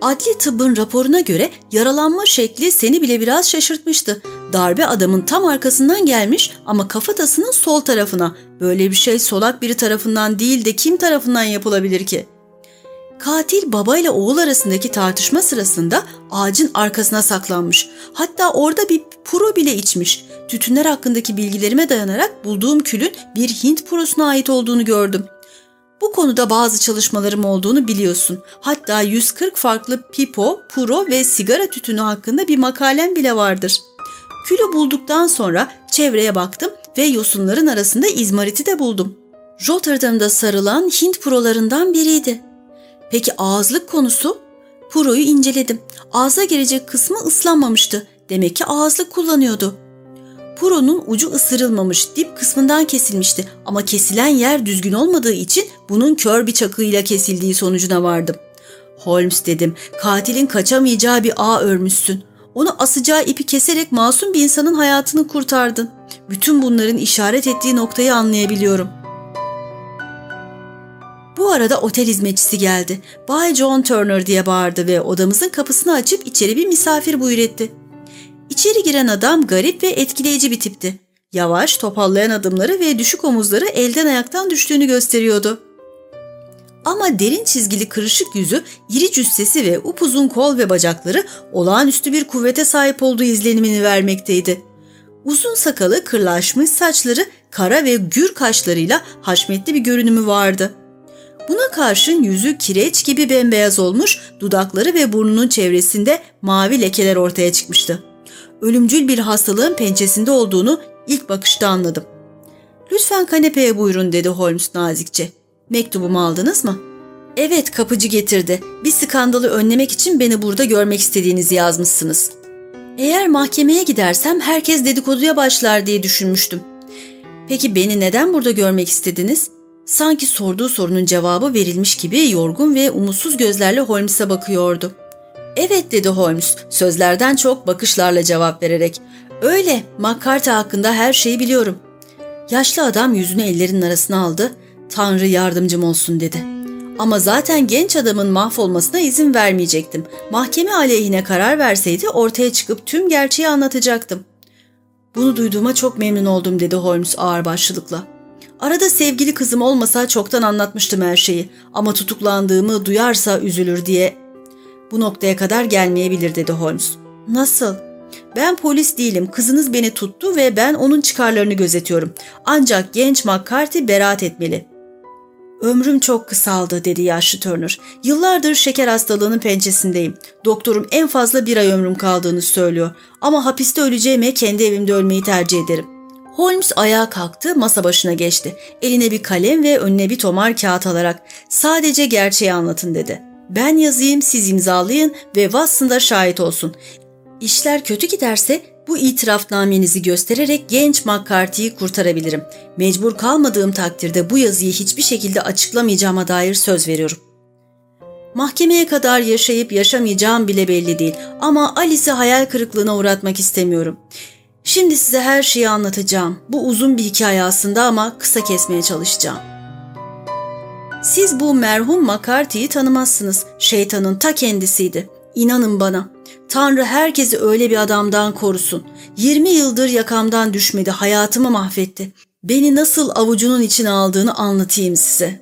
Adli tıbbın raporuna göre yaralanma şekli seni bile biraz şaşırtmıştı. Darbe adamın tam arkasından gelmiş ama kafatasının sol tarafına. Böyle bir şey solak biri tarafından değil de kim tarafından yapılabilir ki? Katil babayla oğul arasındaki tartışma sırasında ağacın arkasına saklanmış. Hatta orada bir puro bile içmiş. Tütünler hakkındaki bilgilerime dayanarak bulduğum külün bir Hint purosuna ait olduğunu gördüm. Bu konuda bazı çalışmalarım olduğunu biliyorsun. Hatta 140 farklı pipo, puro ve sigara tütünü hakkında bir makalem bile vardır. Külü bulduktan sonra çevreye baktım ve yosunların arasında izmariti de buldum. Rotterdam'da sarılan Hint purolarından biriydi. Peki ağızlık konusu? Puroyu inceledim. Ağza girecek kısmı ıslanmamıştı. Demek ki ağızlık kullanıyordu. Puro'nun ucu ısırılmamış, dip kısmından kesilmişti ama kesilen yer düzgün olmadığı için bunun kör bir çakıyla kesildiği sonucuna vardım. Holmes dedim, katilin kaçamayacağı bir ağ örmüşsün. Onu asacağı ipi keserek masum bir insanın hayatını kurtardın. Bütün bunların işaret ettiği noktayı anlayabiliyorum. Bu arada otel hizmetçisi geldi. Bay John Turner diye bağırdı ve odamızın kapısını açıp içeri bir misafir buyur etti. İçeri giren adam garip ve etkileyici bir tipti. Yavaş, topallayan adımları ve düşük omuzları elden ayaktan düştüğünü gösteriyordu. Ama derin çizgili kırışık yüzü, iri cüssesi ve upuzun kol ve bacakları olağanüstü bir kuvvete sahip olduğu izlenimini vermekteydi. Uzun sakalı, kırlaşmış saçları, kara ve gür kaşlarıyla haşmetli bir görünümü vardı. Buna karşın yüzü kireç gibi bembeyaz olmuş, dudakları ve burnunun çevresinde mavi lekeler ortaya çıkmıştı. Ölümcül bir hastalığın pençesinde olduğunu ilk bakışta anladım. ''Lütfen kanepeye buyurun.'' dedi Holmes nazikçe. ''Mektubumu aldınız mı?'' ''Evet, kapıcı getirdi. Bir skandalı önlemek için beni burada görmek istediğinizi yazmışsınız.'' ''Eğer mahkemeye gidersem herkes dedikoduya başlar diye düşünmüştüm.'' ''Peki beni neden burada görmek istediniz?'' Sanki sorduğu sorunun cevabı verilmiş gibi yorgun ve umutsuz gözlerle Holmes'e bakıyordu. Evet dedi Holmes sözlerden çok bakışlarla cevap vererek. Öyle McCarthy hakkında her şeyi biliyorum. Yaşlı adam yüzünü ellerinin arasına aldı. Tanrı yardımcım olsun dedi. Ama zaten genç adamın mahvolmasına izin vermeyecektim. Mahkeme aleyhine karar verseydi ortaya çıkıp tüm gerçeği anlatacaktım. Bunu duyduğuma çok memnun oldum dedi Holmes ağırbaşlılıkla. Arada sevgili kızım olmasa çoktan anlatmıştım her şeyi ama tutuklandığımı duyarsa üzülür diye. Bu noktaya kadar gelmeyebilir dedi Holmes. Nasıl? Ben polis değilim. Kızınız beni tuttu ve ben onun çıkarlarını gözetiyorum. Ancak genç McCarthy beraat etmeli. Ömrüm çok kısaldı dedi yaşlı Turner. Yıllardır şeker hastalığının pençesindeyim. Doktorum en fazla bir ay ömrüm kaldığını söylüyor. Ama hapiste öleceğime kendi evimde ölmeyi tercih ederim. Holmes ayağa kalktı, masa başına geçti. Eline bir kalem ve önüne bir tomar kağıt alarak sadece gerçeği anlatın dedi. Ben yazayım, siz imzalayın ve Watson şahit olsun. İşler kötü giderse bu itirafnamenizi göstererek genç McCarthy'yi kurtarabilirim. Mecbur kalmadığım takdirde bu yazıyı hiçbir şekilde açıklamayacağıma dair söz veriyorum. Mahkemeye kadar yaşayıp yaşamayacağım bile belli değil ama Alice'i hayal kırıklığına uğratmak istemiyorum. Şimdi size her şeyi anlatacağım. Bu uzun bir hikaye aslında ama kısa kesmeye çalışacağım. Siz bu merhum McCarthy'yi tanımazsınız. Şeytanın ta kendisiydi. İnanın bana. Tanrı herkesi öyle bir adamdan korusun. 20 yıldır yakamdan düşmedi, hayatımı mahvetti. Beni nasıl avucunun içine aldığını anlatayım size.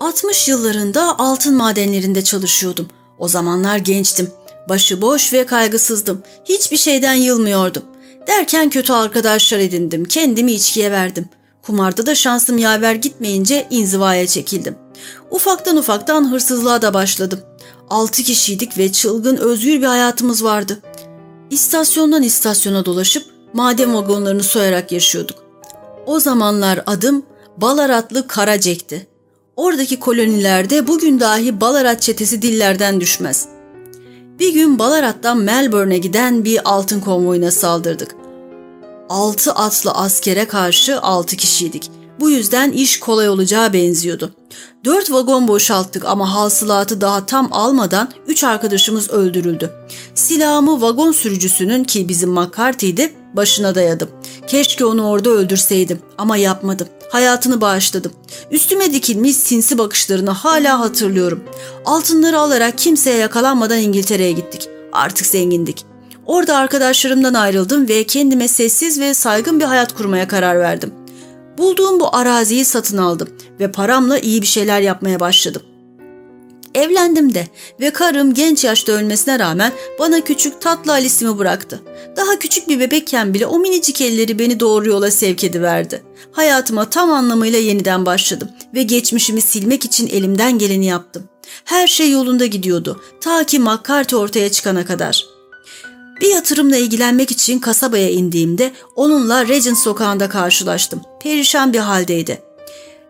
60 yıllarında altın madenlerinde çalışıyordum. O zamanlar gençtim. Başıboş ve kaygısızdım. Hiçbir şeyden yılmıyordum. Derken kötü arkadaşlar edindim. Kendimi içkiye verdim. Kumarda da şansım yaver gitmeyince inzivaya çekildim. Ufaktan ufaktan hırsızlığa da başladım. Altı kişiydik ve çılgın özgür bir hayatımız vardı. İstasyondan istasyona dolaşıp maden vagonlarını soyarak yaşıyorduk. O zamanlar adım Balaratlı Karacek'ti. Oradaki kolonilerde bugün dahi Balarat çetesi dillerden düşmez. Bir gün Balarat'tan Melbourne'e giden bir altın konvoyuna saldırdık. Altı atlı askere karşı altı kişiydik. Bu yüzden iş kolay olacağı benziyordu. Dört vagon boşalttık ama hasılatı daha tam almadan üç arkadaşımız öldürüldü. Silahımı vagon sürücüsünün ki bizim McCarthy'di başına dayadım. Keşke onu orada öldürseydim ama yapmadım. Hayatını bağışladım. Üstüme dikilmiş sinsi bakışlarını hala hatırlıyorum. Altınları alarak kimseye yakalanmadan İngiltere'ye gittik. Artık zengindik. Orada arkadaşlarımdan ayrıldım ve kendime sessiz ve saygın bir hayat kurmaya karar verdim. Bulduğum bu araziyi satın aldım ve paramla iyi bir şeyler yapmaya başladım. Evlendim de ve karım genç yaşta ölmesine rağmen bana küçük tatlı Alice'imi bıraktı. Daha küçük bir bebekken bile o minicik elleri beni doğru yola sevk ediverdi. Hayatıma tam anlamıyla yeniden başladım ve geçmişimi silmek için elimden geleni yaptım. Her şey yolunda gidiyordu ta ki McCarthy ortaya çıkana kadar.'' Bir yatırımla ilgilenmek için kasabaya indiğimde onunla Regent sokağında karşılaştım. Perişan bir haldeydi.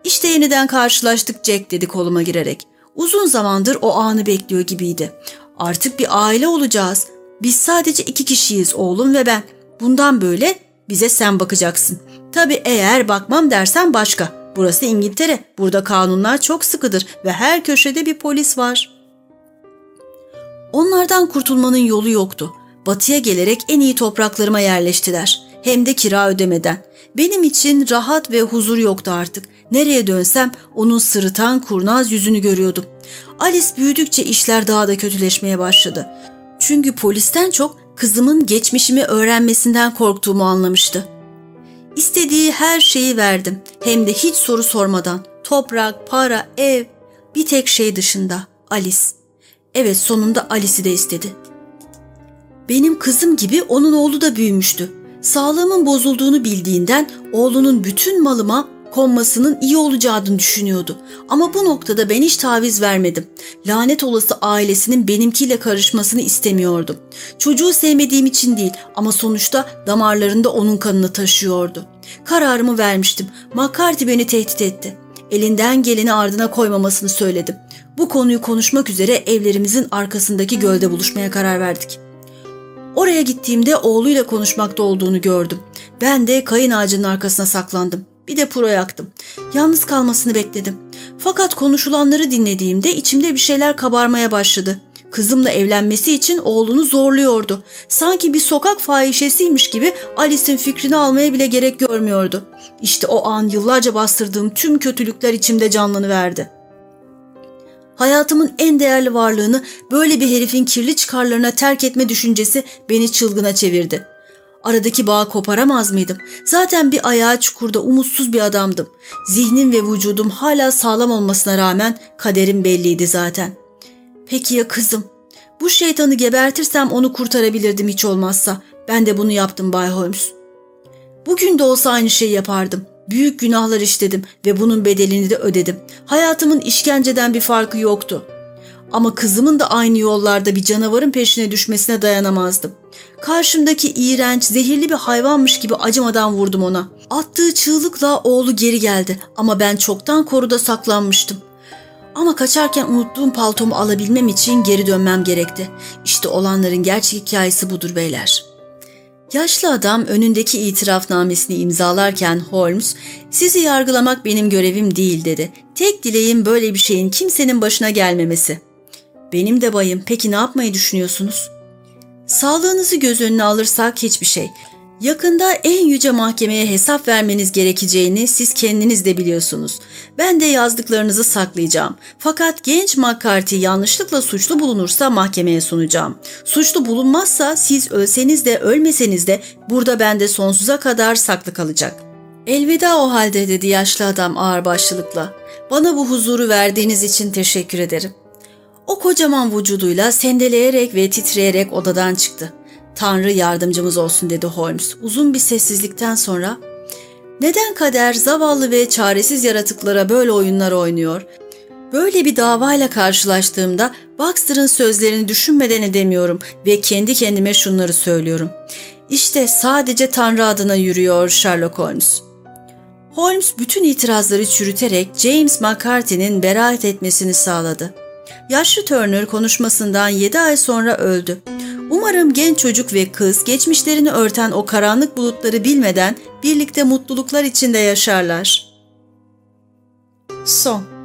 İşte yeniden karşılaştık Jack dedi koluma girerek. Uzun zamandır o anı bekliyor gibiydi. Artık bir aile olacağız. Biz sadece iki kişiyiz oğlum ve ben. Bundan böyle bize sen bakacaksın. Tabii eğer bakmam dersen başka. Burası İngiltere. Burada kanunlar çok sıkıdır ve her köşede bir polis var. Onlardan kurtulmanın yolu yoktu. Batıya gelerek en iyi topraklarıma yerleştiler. Hem de kira ödemeden. Benim için rahat ve huzur yoktu artık. Nereye dönsem onun sırıtan kurnaz yüzünü görüyordum. Alice büyüdükçe işler daha da kötüleşmeye başladı. Çünkü polisten çok kızımın geçmişimi öğrenmesinden korktuğumu anlamıştı. İstediği her şeyi verdim. Hem de hiç soru sormadan. Toprak, para, ev, Bir tek şey dışında. Alice. Evet sonunda Alice'i de istedi. Benim kızım gibi onun oğlu da büyümüştü. Sağlığımın bozulduğunu bildiğinden oğlunun bütün malıma konmasının iyi olacağını düşünüyordu. Ama bu noktada ben hiç taviz vermedim. Lanet olası ailesinin benimkiyle karışmasını istemiyordum. Çocuğu sevmediğim için değil ama sonuçta damarlarında onun kanını taşıyordu. Kararımı vermiştim. McCarthy beni tehdit etti. Elinden geleni ardına koymamasını söyledim. Bu konuyu konuşmak üzere evlerimizin arkasındaki gölde buluşmaya karar verdik. Oraya gittiğimde oğluyla konuşmakta olduğunu gördüm. Ben de kayın ağacının arkasına saklandım. Bir de puro yaktım. Yalnız kalmasını bekledim. Fakat konuşulanları dinlediğimde içimde bir şeyler kabarmaya başladı. Kızımla evlenmesi için oğlunu zorluyordu. Sanki bir sokak fahişesiymiş gibi Alice'in fikrini almaya bile gerek görmüyordu. İşte o an yıllarca bastırdığım tüm kötülükler içimde canlanıverdi. Hayatımın en değerli varlığını böyle bir herifin kirli çıkarlarına terk etme düşüncesi beni çılgına çevirdi. Aradaki bağı koparamaz mıydım? Zaten bir ayağı çukurda umutsuz bir adamdım. Zihnim ve vücudum hala sağlam olmasına rağmen kaderim belliydi zaten. Peki ya kızım? Bu şeytanı gebertirsem onu kurtarabilirdim hiç olmazsa. Ben de bunu yaptım Bay Holmes. Bugün de olsa aynı şeyi yapardım. Büyük günahlar işledim ve bunun bedelini de ödedim. Hayatımın işkenceden bir farkı yoktu. Ama kızımın da aynı yollarda bir canavarın peşine düşmesine dayanamazdım. Karşımdaki iğrenç, zehirli bir hayvanmış gibi acımadan vurdum ona. Attığı çığlıkla oğlu geri geldi ama ben çoktan koruda saklanmıştım. Ama kaçarken unuttuğum paltomu alabilmem için geri dönmem gerekti. İşte olanların gerçek hikayesi budur beyler.'' Yaşlı adam önündeki itirafnamesini imzalarken Holmes, "Sizi yargılamak benim görevim değil." dedi. "Tek dileğim böyle bir şeyin kimsenin başına gelmemesi." "Benim de bayım. Peki ne yapmayı düşünüyorsunuz?" "Sağlığınızı göz önüne alırsak hiçbir şey. Yakında en yüce mahkemeye hesap vermeniz gerekeceğini siz kendiniz de biliyorsunuz. Ben de yazdıklarınızı saklayacağım. Fakat genç McCarthy yanlışlıkla suçlu bulunursa mahkemeye sunacağım. Suçlu bulunmazsa siz ölseniz de ölmeseniz de burada bende sonsuza kadar saklı kalacak. Elveda o halde dedi yaşlı adam ağırbaşlılıkla. Bana bu huzuru verdiğiniz için teşekkür ederim. O kocaman vücuduyla sendeleyerek ve titreyerek odadan çıktı. Tanrı yardımcımız olsun dedi Holmes uzun bir sessizlikten sonra. Neden kader zavallı ve çaresiz yaratıklara böyle oyunlar oynuyor? Böyle bir davayla karşılaştığımda Baxter'ın sözlerini düşünmeden edemiyorum ve kendi kendime şunları söylüyorum. İşte sadece Tanrı adına yürüyor Sherlock Holmes. Holmes bütün itirazları çürüterek James McCarthy'nin beraat etmesini sağladı. Yaşlı Turner konuşmasından 7 ay sonra öldü. Umarım genç çocuk ve kız geçmişlerini örten o karanlık bulutları bilmeden birlikte mutluluklar içinde yaşarlar. Son